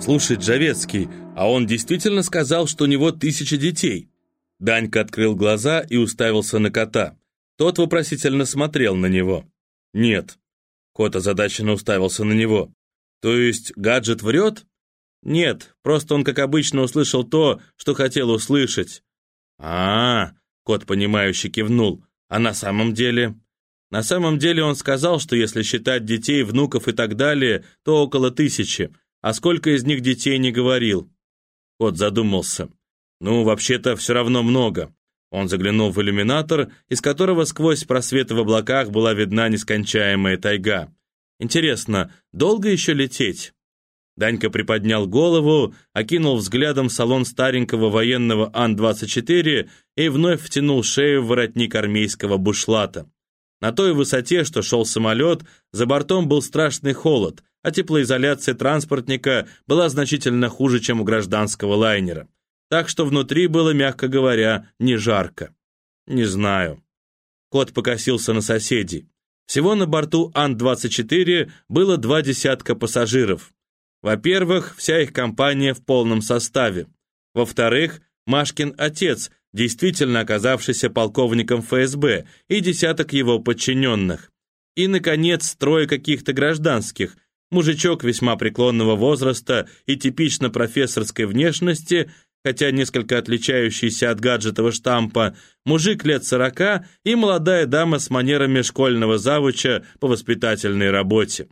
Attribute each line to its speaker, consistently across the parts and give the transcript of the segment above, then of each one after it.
Speaker 1: «Слушай, Джавецкий, а он действительно сказал, что у него тысяча детей?» Данька открыл глаза и уставился на кота. Тот вопросительно смотрел на него. «Нет». Кот озадаченно уставился на него. «То есть гаджет врет?» «Нет, просто он, как обычно, услышал то, что хотел услышать». «А-а-а», кот, понимающе кивнул. «А на самом деле?» На самом деле он сказал, что если считать детей, внуков и так далее, то около тысячи. А сколько из них детей не говорил? Кот задумался. Ну, вообще-то, все равно много. Он заглянул в иллюминатор, из которого сквозь просветы в облаках была видна нескончаемая тайга. Интересно, долго еще лететь? Данька приподнял голову, окинул взглядом салон старенького военного Ан-24 и вновь втянул шею в воротник армейского бушлата. На той высоте, что шел самолет, за бортом был страшный холод, а теплоизоляция транспортника была значительно хуже, чем у гражданского лайнера. Так что внутри было, мягко говоря, не жарко. Не знаю. Кот покосился на соседей. Всего на борту Ан-24 было два десятка пассажиров. Во-первых, вся их компания в полном составе. Во-вторых, Машкин отец, действительно оказавшийся полковником ФСБ, и десяток его подчиненных. И, наконец, трое каких-то гражданских, мужичок весьма преклонного возраста и типично профессорской внешности, хотя несколько отличающийся от гаджетового штампа, мужик лет сорока и молодая дама с манерами школьного завуча по воспитательной работе.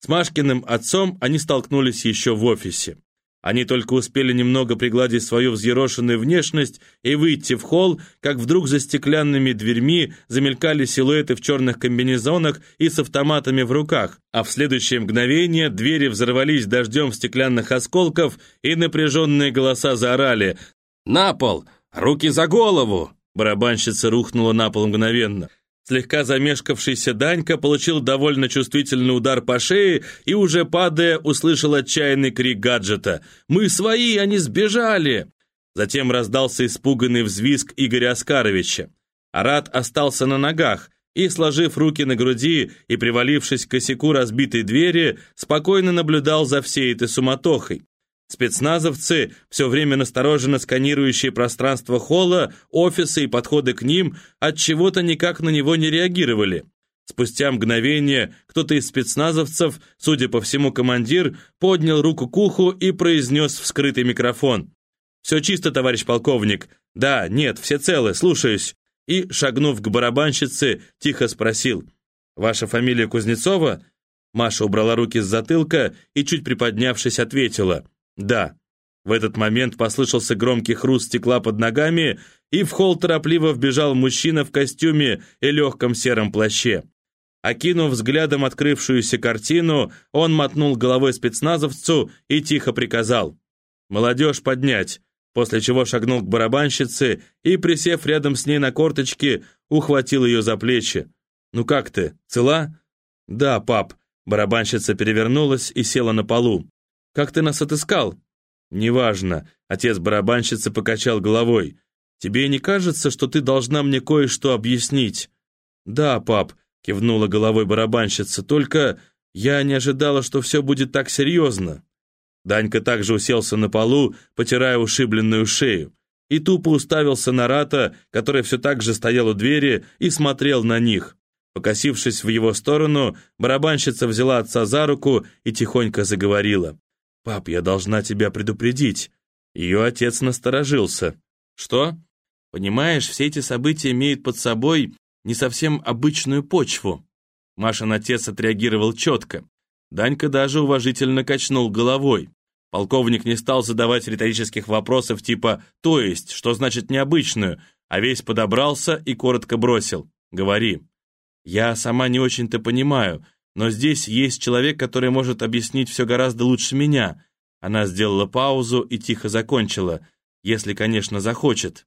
Speaker 1: С Машкиным отцом они столкнулись еще в офисе. Они только успели немного пригладить свою взъерошенную внешность и выйти в холл, как вдруг за стеклянными дверьми замелькали силуэты в черных комбинезонах и с автоматами в руках, а в следующее мгновение двери взорвались дождем стеклянных осколков и напряженные голоса заорали «На пол! Руки за голову!» Барабанщица рухнула на пол мгновенно. Слегка замешкавшийся Данька получил довольно чувствительный удар по шее и, уже падая, услышал отчаянный крик гаджета. «Мы свои, они сбежали!» Затем раздался испуганный взвизг Игоря Оскаровича. Арат остался на ногах и, сложив руки на груди и привалившись к косяку разбитой двери, спокойно наблюдал за всей этой суматохой. Спецназовцы, все время настороженно сканирующие пространство холла, офисы и подходы к ним, от чего то никак на него не реагировали. Спустя мгновение кто-то из спецназовцев, судя по всему командир, поднял руку к уху и произнес в скрытый микрофон. «Все чисто, товарищ полковник. Да, нет, все целы, слушаюсь». И, шагнув к барабанщице, тихо спросил. «Ваша фамилия Кузнецова?» Маша убрала руки с затылка и, чуть приподнявшись, ответила. Да. В этот момент послышался громкий хруст стекла под ногами, и в холл торопливо вбежал мужчина в костюме и легком сером плаще. Окинув взглядом открывшуюся картину, он мотнул головой спецназовцу и тихо приказал «Молодежь поднять», после чего шагнул к барабанщице и, присев рядом с ней на корточки, ухватил ее за плечи. «Ну как ты, цела?» «Да, пап», барабанщица перевернулась и села на полу. Как ты нас отыскал?» «Неважно», — отец барабанщицы покачал головой. «Тебе не кажется, что ты должна мне кое-что объяснить?» «Да, пап», — кивнула головой барабанщица, «только я не ожидала, что все будет так серьезно». Данька также уселся на полу, потирая ушибленную шею, и тупо уставился на Рата, который все так же стоял у двери и смотрел на них. Покосившись в его сторону, барабанщица взяла отца за руку и тихонько заговорила. «Пап, я должна тебя предупредить». Ее отец насторожился. «Что?» «Понимаешь, все эти события имеют под собой не совсем обычную почву». Машин отец отреагировал четко. Данька даже уважительно качнул головой. Полковник не стал задавать риторических вопросов типа «то есть», что значит необычную, а весь подобрался и коротко бросил «говори». «Я сама не очень-то понимаю, но здесь есть человек, который может объяснить все гораздо лучше меня. Она сделала паузу и тихо закончила, если, конечно, захочет.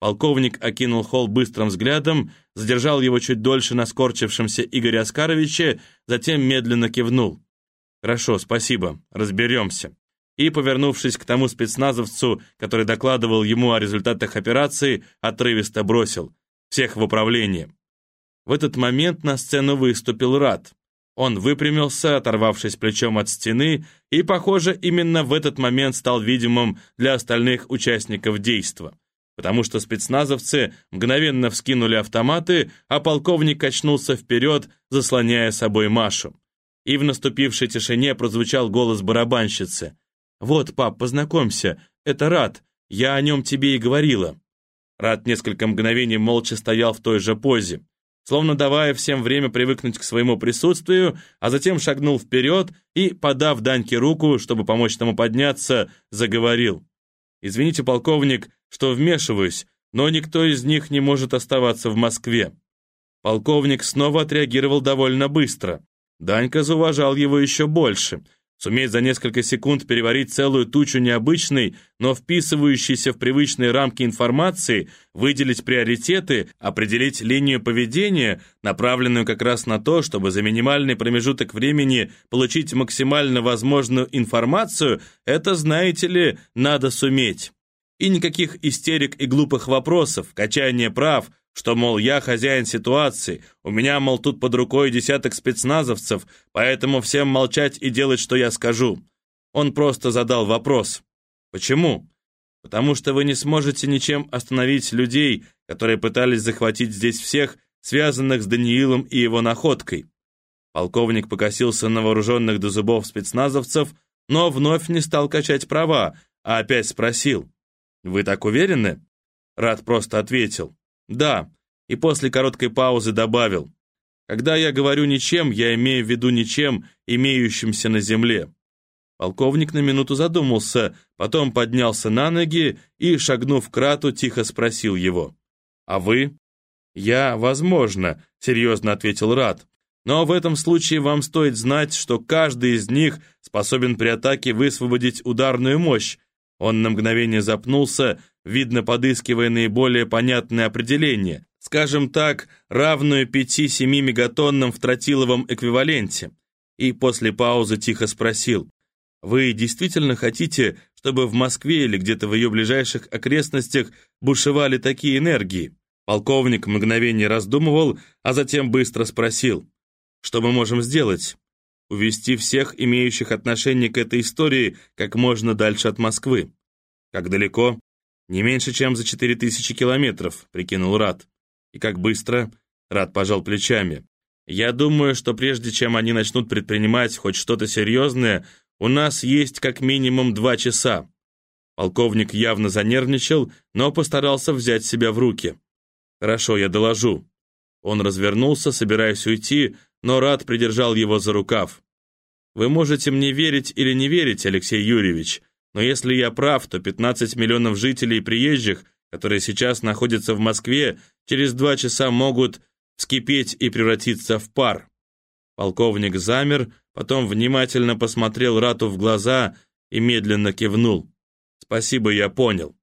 Speaker 1: Полковник окинул холл быстрым взглядом, задержал его чуть дольше на скорчившемся Игоре Оскаровиче, затем медленно кивнул. «Хорошо, спасибо, разберемся». И, повернувшись к тому спецназовцу, который докладывал ему о результатах операции, отрывисто бросил. «Всех в управление». В этот момент на сцену выступил Рад. Он выпрямился, оторвавшись плечом от стены, и, похоже, именно в этот момент стал видимым для остальных участников действа. Потому что спецназовцы мгновенно вскинули автоматы, а полковник качнулся вперед, заслоняя собой Машу. И в наступившей тишине прозвучал голос барабанщицы. «Вот, пап, познакомься, это Рад, я о нем тебе и говорила». Рад несколько мгновений молча стоял в той же позе словно давая всем время привыкнуть к своему присутствию, а затем шагнул вперед и, подав Даньке руку, чтобы помочь тому подняться, заговорил. «Извините, полковник, что вмешиваюсь, но никто из них не может оставаться в Москве». Полковник снова отреагировал довольно быстро. Данька зауважал его еще больше — Суметь за несколько секунд переварить целую тучу необычной, но вписывающейся в привычные рамки информации, выделить приоритеты, определить линию поведения, направленную как раз на то, чтобы за минимальный промежуток времени получить максимально возможную информацию, это, знаете ли, надо суметь. И никаких истерик и глупых вопросов, качания прав, что, мол, я хозяин ситуации, у меня, мол, тут под рукой десяток спецназовцев, поэтому всем молчать и делать, что я скажу. Он просто задал вопрос. Почему? Потому что вы не сможете ничем остановить людей, которые пытались захватить здесь всех, связанных с Даниилом и его находкой. Полковник покосился на вооруженных до зубов спецназовцев, но вновь не стал качать права, а опять спросил. «Вы так уверены?» Рад просто ответил. Да, и после короткой паузы добавил. Когда я говорю «ничем», я имею в виду «ничем», имеющимся на земле. Полковник на минуту задумался, потом поднялся на ноги и, шагнув к Рату, тихо спросил его. «А вы?» «Я, возможно», — серьезно ответил Рат. «Но в этом случае вам стоит знать, что каждый из них способен при атаке высвободить ударную мощь, он на мгновение запнулся, видно, подыскивая наиболее понятное определение, скажем так, равную 5-7 мегатоннам в тротиловом эквиваленте. И после паузы тихо спросил, «Вы действительно хотите, чтобы в Москве или где-то в ее ближайших окрестностях бушевали такие энергии?» Полковник мгновение раздумывал, а затем быстро спросил, «Что мы можем сделать?» увести всех, имеющих отношение к этой истории, как можно дальше от Москвы. Как далеко? Не меньше, чем за четыре тысячи километров, прикинул Рад. И как быстро? Рад пожал плечами. Я думаю, что прежде чем они начнут предпринимать хоть что-то серьезное, у нас есть как минимум два часа. Полковник явно занервничал, но постарался взять себя в руки. «Хорошо, я доложу». Он развернулся, собираясь уйти, но Рад придержал его за рукав. «Вы можете мне верить или не верить, Алексей Юрьевич, но если я прав, то 15 миллионов жителей и приезжих, которые сейчас находятся в Москве, через два часа могут вскипеть и превратиться в пар». Полковник замер, потом внимательно посмотрел Рату в глаза и медленно кивнул. «Спасибо, я понял».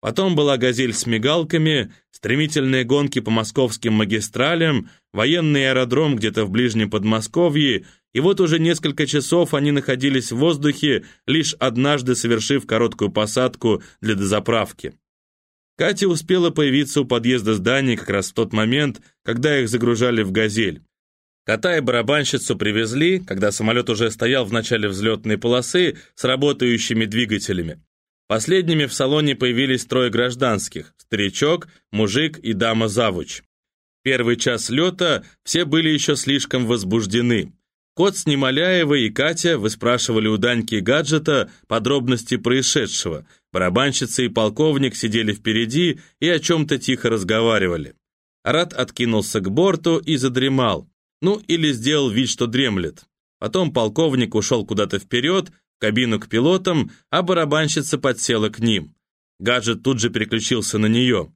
Speaker 1: Потом была «Газель» с мигалками, стремительные гонки по московским магистралям, военный аэродром где-то в ближнем Подмосковье, и вот уже несколько часов они находились в воздухе, лишь однажды совершив короткую посадку для дозаправки. Катя успела появиться у подъезда здания как раз в тот момент, когда их загружали в «Газель». Кота и барабанщицу привезли, когда самолет уже стоял в начале взлетной полосы с работающими двигателями. Последними в салоне появились трое гражданских – старичок, мужик и дама-завуч. Первый час лета все были еще слишком возбуждены. Кот с Немоляевой и Катя выспрашивали у Даньки гаджета подробности происшедшего. Барабанщица и полковник сидели впереди и о чем-то тихо разговаривали. Арат откинулся к борту и задремал. Ну, или сделал вид, что дремлет. Потом полковник ушел куда-то вперед, кабину к пилотам, а барабанщица подсела к ним. Гаджет тут же переключился на нее.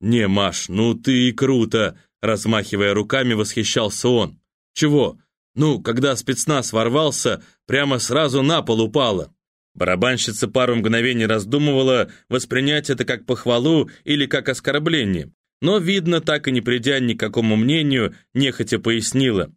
Speaker 1: «Не, Маш, ну ты и круто!» Размахивая руками, восхищался он. «Чего? Ну, когда спецназ ворвался, прямо сразу на пол упала». Барабанщица пару мгновений раздумывала, воспринять это как похвалу или как оскорбление. Но, видно, так и не придя ни к какому мнению, нехотя пояснила.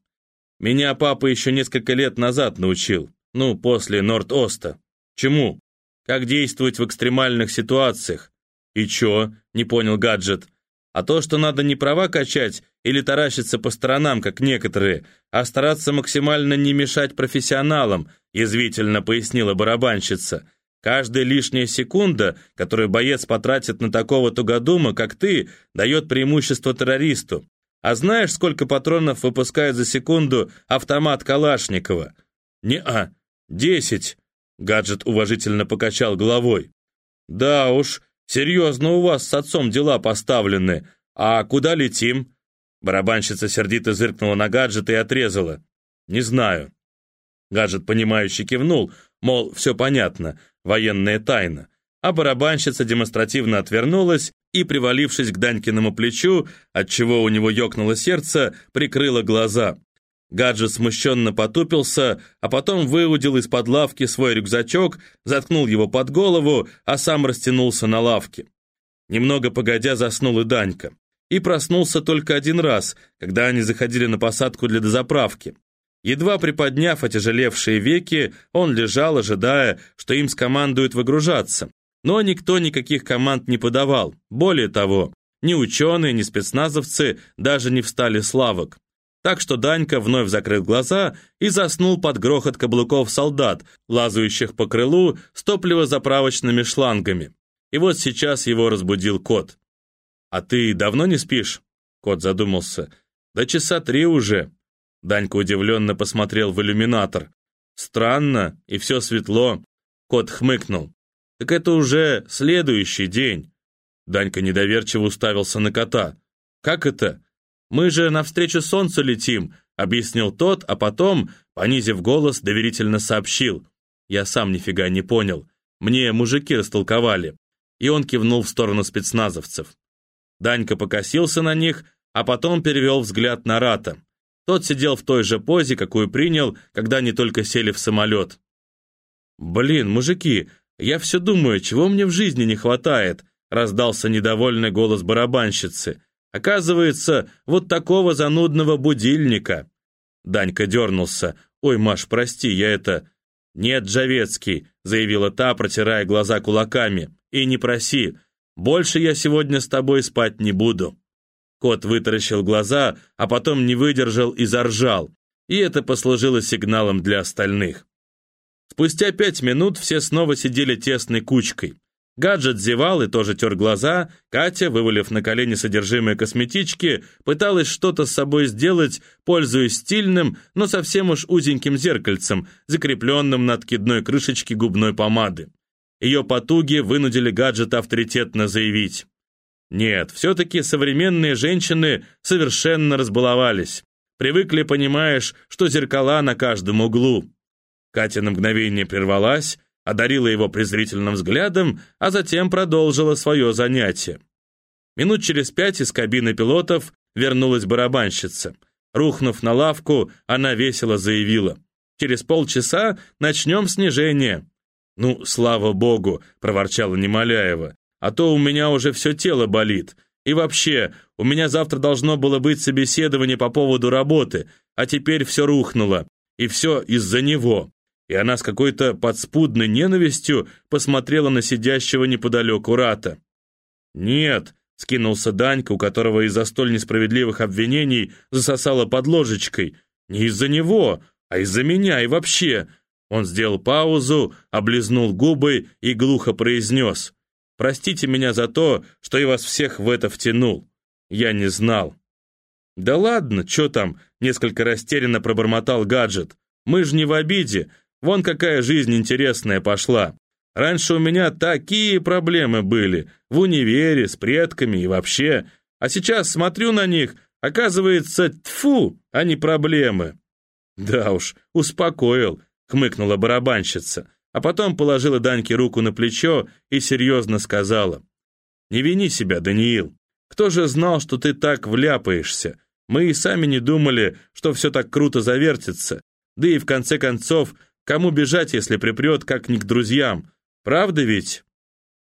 Speaker 1: «Меня папа еще несколько лет назад научил. Ну, после Норд-Оста. Чему? Как действовать в экстремальных ситуациях? И чё? Не понял гаджет. А то, что надо не права качать или таращиться по сторонам, как некоторые, а стараться максимально не мешать профессионалам, язвительно пояснила барабанщица. Каждая лишняя секунда, которую боец потратит на такого тугодума, как ты, дает преимущество террористу. А знаешь, сколько патронов выпускает за секунду автомат Калашникова? Не-а, десять. Гаджет уважительно покачал головой. Да уж, серьезно у вас с отцом дела поставлены. А куда летим? Барабанщица сердито зыркнула на гаджет и отрезала. Не знаю. Гаджет, понимающе кивнул, мол, все понятно, военная тайна. А барабанщица демонстративно отвернулась и, привалившись к Данькиному плечу, отчего у него ёкнуло сердце, прикрыла глаза. Гаджет смущенно потупился, а потом выудил из-под лавки свой рюкзачок, заткнул его под голову, а сам растянулся на лавке. Немного погодя заснул и Данька. И проснулся только один раз, когда они заходили на посадку для дозаправки. Едва приподняв отяжелевшие веки, он лежал, ожидая, что им скомандуют выгружаться. Но никто никаких команд не подавал. Более того, ни ученые, ни спецназовцы даже не встали с лавок. Так что Данька вновь закрыл глаза и заснул под грохот каблуков солдат, лазающих по крылу с топливозаправочными шлангами. И вот сейчас его разбудил кот. «А ты давно не спишь?» Кот задумался. «Да часа три уже». Данька удивленно посмотрел в иллюминатор. «Странно, и все светло». Кот хмыкнул. «Так это уже следующий день». Данька недоверчиво уставился на кота. «Как это?» «Мы же навстречу солнцу летим», — объяснил тот, а потом, понизив голос, доверительно сообщил. Я сам нифига не понял. Мне мужики растолковали. И он кивнул в сторону спецназовцев. Данька покосился на них, а потом перевел взгляд на Рата. Тот сидел в той же позе, какую принял, когда они только сели в самолет. «Блин, мужики, я все думаю, чего мне в жизни не хватает?» раздался недовольный голос барабанщицы. Оказывается, вот такого занудного будильника. Данька дернулся. «Ой, Маш, прости, я это...» «Нет, Джавецкий», — заявила та, протирая глаза кулаками. «И не проси. Больше я сегодня с тобой спать не буду». Кот вытаращил глаза, а потом не выдержал и заржал. И это послужило сигналом для остальных. Спустя пять минут все снова сидели тесной кучкой. Гаджет зевал и тоже тер глаза. Катя, вывалив на колени содержимое косметички, пыталась что-то с собой сделать, пользуясь стильным, но совсем уж узеньким зеркальцем, закрепленным на откидной крышечке губной помады. Ее потуги вынудили гаджета авторитетно заявить. Нет, все-таки современные женщины совершенно разбаловались. Привыкли, понимаешь, что зеркала на каждом углу. Катя на мгновение прервалась, одарила его презрительным взглядом, а затем продолжила свое занятие. Минут через пять из кабины пилотов вернулась барабанщица. Рухнув на лавку, она весело заявила. «Через полчаса начнем снижение». «Ну, слава богу», — проворчала Немоляева, «а то у меня уже все тело болит. И вообще, у меня завтра должно было быть собеседование по поводу работы, а теперь все рухнуло. И все из-за него» и она с какой-то подспудной ненавистью посмотрела на сидящего неподалеку Рата. «Нет», — скинулся Данька, у которого из-за столь несправедливых обвинений засосало под ложечкой, «не из-за него, а из-за меня и вообще». Он сделал паузу, облизнул губы и глухо произнес, «Простите меня за то, что я вас всех в это втянул. Я не знал». «Да ладно, что там?» — несколько растерянно пробормотал гаджет. «Мы же не в обиде, Вон какая жизнь интересная пошла. Раньше у меня такие проблемы были, в универе, с предками и вообще. А сейчас смотрю на них, оказывается, тфу, а не проблемы. Да уж, успокоил, хмыкнула барабанщица, а потом положила Даньке руку на плечо и серьезно сказала. Не вини себя, Даниил. Кто же знал, что ты так вляпаешься? Мы и сами не думали, что все так круто завертится. Да и в конце концов, Кому бежать, если припрет, как не к друзьям? Правда ведь?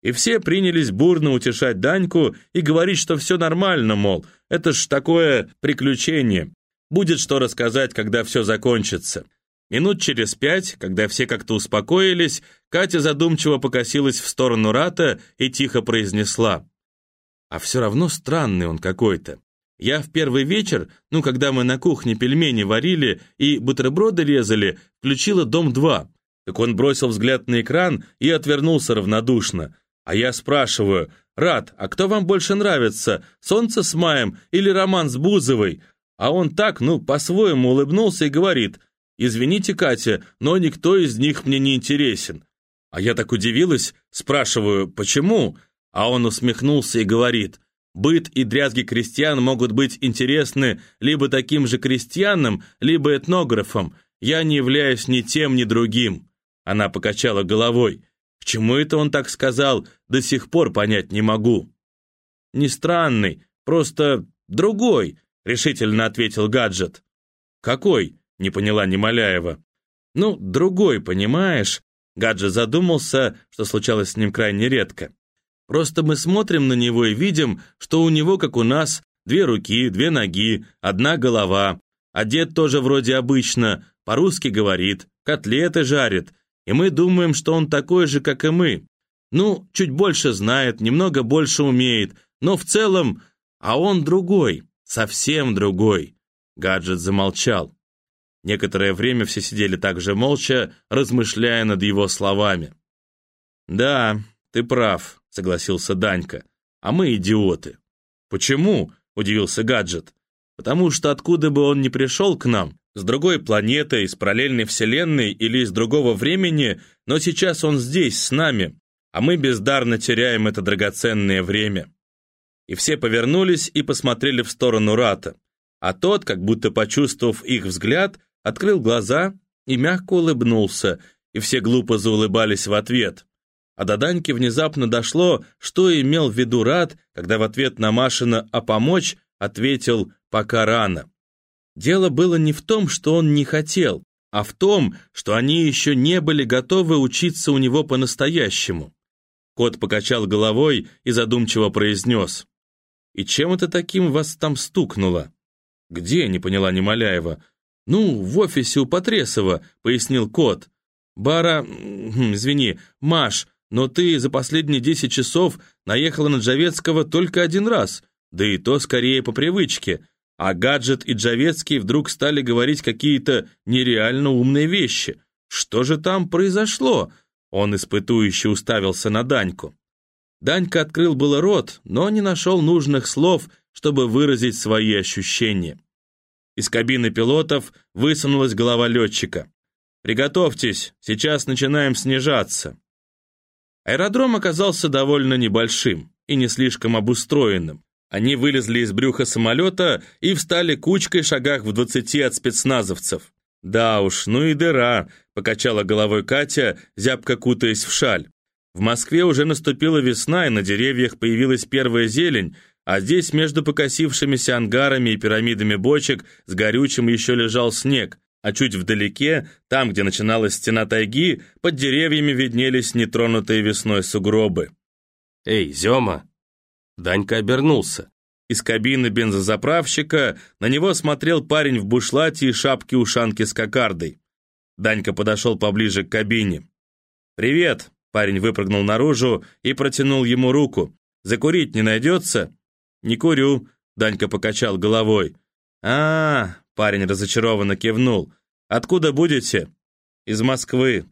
Speaker 1: И все принялись бурно утешать Даньку и говорить, что все нормально, мол, это ж такое приключение. Будет что рассказать, когда все закончится. Минут через пять, когда все как-то успокоились, Катя задумчиво покосилась в сторону Рата и тихо произнесла. А все равно странный он какой-то. Я в первый вечер, ну, когда мы на кухне пельмени варили и бутерброды резали, включила «Дом-2». Так он бросил взгляд на экран и отвернулся равнодушно. А я спрашиваю, «Рад, а кто вам больше нравится, «Солнце с маем» или роман с Бузовой?» А он так, ну, по-своему улыбнулся и говорит, «Извините, Катя, но никто из них мне не интересен». А я так удивилась, спрашиваю, «Почему?» А он усмехнулся и говорит, «Быт и дрязги крестьян могут быть интересны либо таким же крестьянам, либо этнографам. Я не являюсь ни тем, ни другим». Она покачала головой. К чему это он так сказал, до сих пор понять не могу. «Не странный, просто другой», — решительно ответил гаджет. «Какой?» — не поняла Немоляева. «Ну, другой, понимаешь?» Гаджет задумался, что случалось с ним крайне редко. «Просто мы смотрим на него и видим, что у него, как у нас, две руки, две ноги, одна голова. Одет тоже вроде обычно, по-русски говорит, котлеты жарит, и мы думаем, что он такой же, как и мы. Ну, чуть больше знает, немного больше умеет, но в целом... А он другой, совсем другой». Гаджет замолчал. Некоторое время все сидели так же молча, размышляя над его словами. «Да, ты прав», — согласился Данька. «А мы идиоты». «Почему?» — удивился Гаджет. «Потому что откуда бы он ни пришел к нам, с другой планеты, из параллельной вселенной или из другого времени, но сейчас он здесь, с нами, а мы бездарно теряем это драгоценное время». И все повернулись и посмотрели в сторону Рата, а тот, как будто почувствовав их взгляд, открыл глаза и мягко улыбнулся, и все глупо заулыбались в ответ. А до Даньки внезапно дошло, что имел в виду Рад, когда в ответ на Машина «а помочь» ответил «пока рано». Дело было не в том, что он не хотел, а в том, что они еще не были готовы учиться у него по-настоящему. Кот покачал головой и задумчиво произнес. «И чем это таким вас там стукнуло?» «Где?» — не поняла Немоляева. «Ну, в офисе у Потресова», — пояснил кот. «Бара... извини, Маш, но ты за последние десять часов наехала на Джавецкого только один раз, да и то скорее по привычке, а Гаджет и Джавецкий вдруг стали говорить какие-то нереально умные вещи. Что же там произошло?» Он испытующе уставился на Даньку. Данька открыл было рот, но не нашел нужных слов, чтобы выразить свои ощущения. Из кабины пилотов высунулась голова летчика. «Приготовьтесь, сейчас начинаем снижаться». Аэродром оказался довольно небольшим и не слишком обустроенным. Они вылезли из брюха самолета и встали кучкой шагах в двадцати от спецназовцев. «Да уж, ну и дыра», — покачала головой Катя, зябко кутаясь в шаль. В Москве уже наступила весна, и на деревьях появилась первая зелень, а здесь между покосившимися ангарами и пирамидами бочек с горючим еще лежал снег, а чуть вдалеке, там, где начиналась стена тайги, под деревьями виднелись нетронутые весной сугробы. «Эй, Зема!» Данька обернулся. Из кабины бензозаправщика на него смотрел парень в бушлате и шапке-ушанке с кокардой. Данька подошел поближе к кабине. «Привет!» Парень выпрыгнул наружу и протянул ему руку. «Закурить не найдется?» «Не курю», — Данька покачал головой. а, -а, -а парень разочарованно кивнул. «Откуда будете?» «Из Москвы».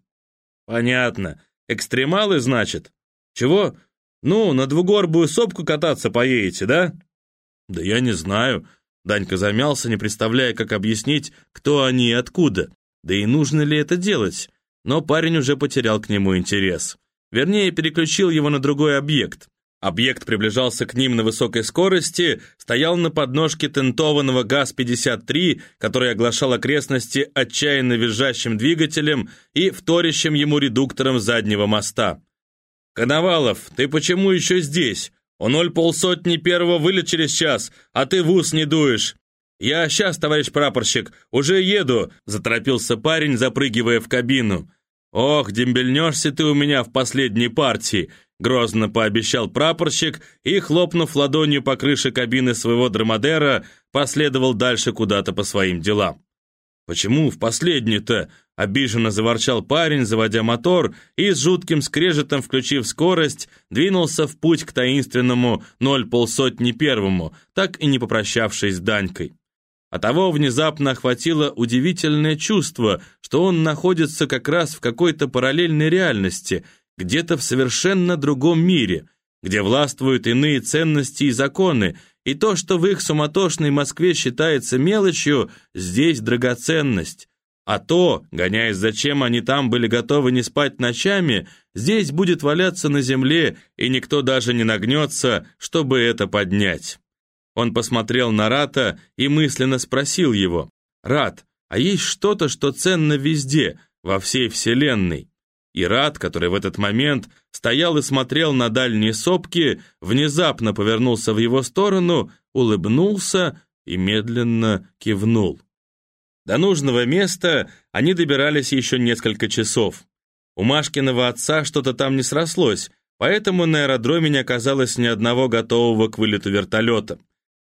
Speaker 1: «Понятно. Экстремалы, значит?» «Чего? Ну, на двугорбую сопку кататься поедете, да?» «Да я не знаю». Данька замялся, не представляя, как объяснить, кто они и откуда. Да и нужно ли это делать? Но парень уже потерял к нему интерес. Вернее, переключил его на другой объект. Объект приближался к ним на высокой скорости, стоял на подножке тентованного ГАЗ-53, который оглашал окрестности отчаянно визжащим двигателем и вторящим ему редуктором заднего моста. «Коновалов, ты почему еще здесь? У ноль полсотни первого вылет через час, а ты в ус не дуешь». «Я сейчас, товарищ прапорщик, уже еду», — заторопился парень, запрыгивая в кабину. «Ох, дембельнешься ты у меня в последней партии», Грозно пообещал прапорщик и, хлопнув ладонью по крыше кабины своего драмадера, последовал дальше куда-то по своим делам. «Почему в последний-то?» — обиженно заворчал парень, заводя мотор, и с жутким скрежетом, включив скорость, двинулся в путь к таинственному ноль полсотни первому, так и не попрощавшись с Данькой. А того внезапно охватило удивительное чувство, что он находится как раз в какой-то параллельной реальности, где-то в совершенно другом мире, где властвуют иные ценности и законы, и то, что в их суматошной Москве считается мелочью, здесь драгоценность. А то, гоняясь зачем они там были готовы не спать ночами, здесь будет валяться на земле, и никто даже не нагнется, чтобы это поднять. Он посмотрел на Рата и мысленно спросил его, «Рат, а есть что-то, что ценно везде, во всей Вселенной?» И Рат, который в этот момент стоял и смотрел на дальние сопки, внезапно повернулся в его сторону, улыбнулся и медленно кивнул. До нужного места они добирались еще несколько часов. У Машкиного отца что-то там не срослось, поэтому на аэродроме не оказалось ни одного готового к вылету вертолета.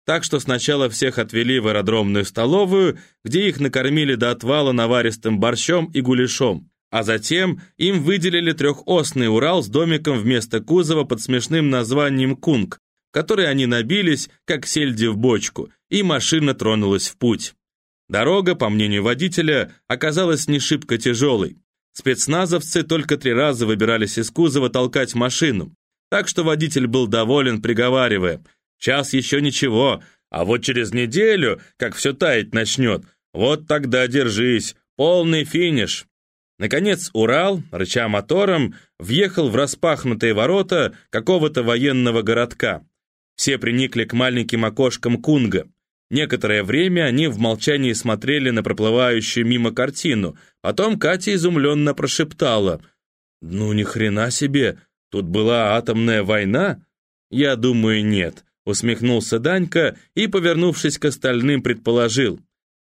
Speaker 1: Так что сначала всех отвели в аэродромную столовую, где их накормили до отвала наваристым борщом и гуляшом а затем им выделили трехосный Урал с домиком вместо кузова под смешным названием «Кунг», который они набились, как сельди в бочку, и машина тронулась в путь. Дорога, по мнению водителя, оказалась не шибко тяжелой. Спецназовцы только три раза выбирались из кузова толкать машину, так что водитель был доволен, приговаривая, «Час еще ничего, а вот через неделю, как все таять начнет, вот тогда держись, полный финиш». Наконец Урал, рыча мотором, въехал в распахнутые ворота какого-то военного городка. Все приникли к маленьким окошкам Кунга. Некоторое время они в молчании смотрели на проплывающую мимо картину. Потом Катя изумленно прошептала. «Ну, ни хрена себе! Тут была атомная война?» «Я думаю, нет», — усмехнулся Данька и, повернувшись к остальным, предположил.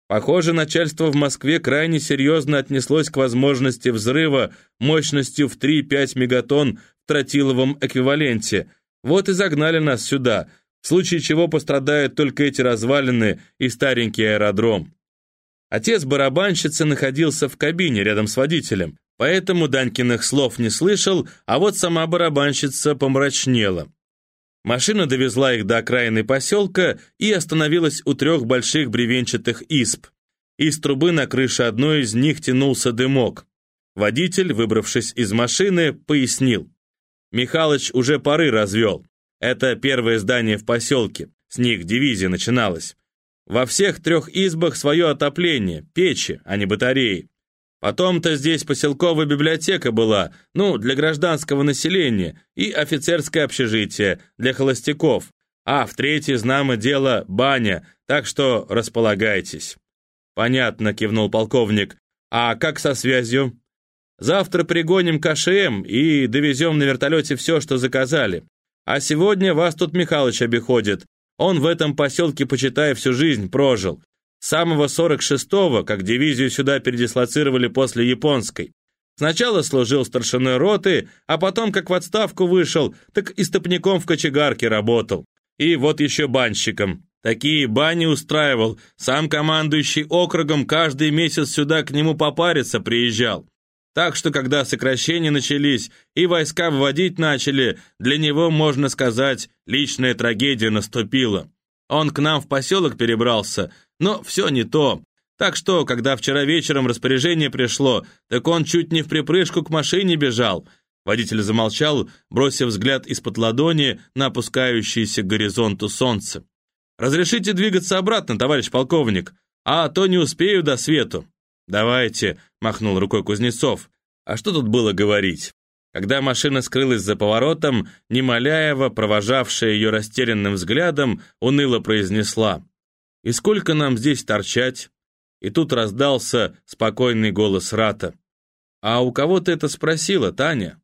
Speaker 1: Похоже, начальство в Москве крайне серьезно отнеслось к возможности взрыва мощностью в 3-5 мегатонн в тротиловом эквиваленте. Вот и загнали нас сюда, в случае чего пострадают только эти развалины и старенький аэродром. Отец барабанщицы находился в кабине рядом с водителем, поэтому Данькиных слов не слышал, а вот сама барабанщица помрачнела. Машина довезла их до окраины поселка и остановилась у трех больших бревенчатых исп. Из трубы на крыше одной из них тянулся дымок. Водитель, выбравшись из машины, пояснил. Михалыч уже пары развел. Это первое здание в поселке. С них дивизия начиналась. Во всех трех избах свое отопление, печи, а не батареи. Потом-то здесь поселковая библиотека была, ну, для гражданского населения, и офицерское общежитие для холостяков. А в третье, знамо дело, баня, так что располагайтесь». «Понятно», — кивнул полковник. «А как со связью?» «Завтра пригоним КШМ и довезем на вертолете все, что заказали. А сегодня вас тут Михалыч обиходит. Он в этом поселке, почитай, всю жизнь прожил самого 46-го, как дивизию сюда передислоцировали после японской. Сначала служил старшиной роты, а потом, как в отставку вышел, так истопником в кочегарке работал. И вот еще банщиком. Такие бани устраивал. Сам командующий округом каждый месяц сюда к нему попариться приезжал. Так что, когда сокращения начались и войска вводить начали, для него, можно сказать, личная трагедия наступила. Он к нам в поселок перебрался, но все не то. Так что, когда вчера вечером распоряжение пришло, так он чуть не в припрыжку к машине бежал. Водитель замолчал, бросив взгляд из-под ладони на опускающееся к горизонту солнце. «Разрешите двигаться обратно, товарищ полковник, а то не успею до свету». «Давайте», — махнул рукой Кузнецов. «А что тут было говорить?» Когда машина скрылась за поворотом, Немоляева, провожавшая ее растерянным взглядом, уныло произнесла «И сколько нам здесь торчать?» И тут раздался спокойный голос Рата. «А у кого ты это спросила, Таня?»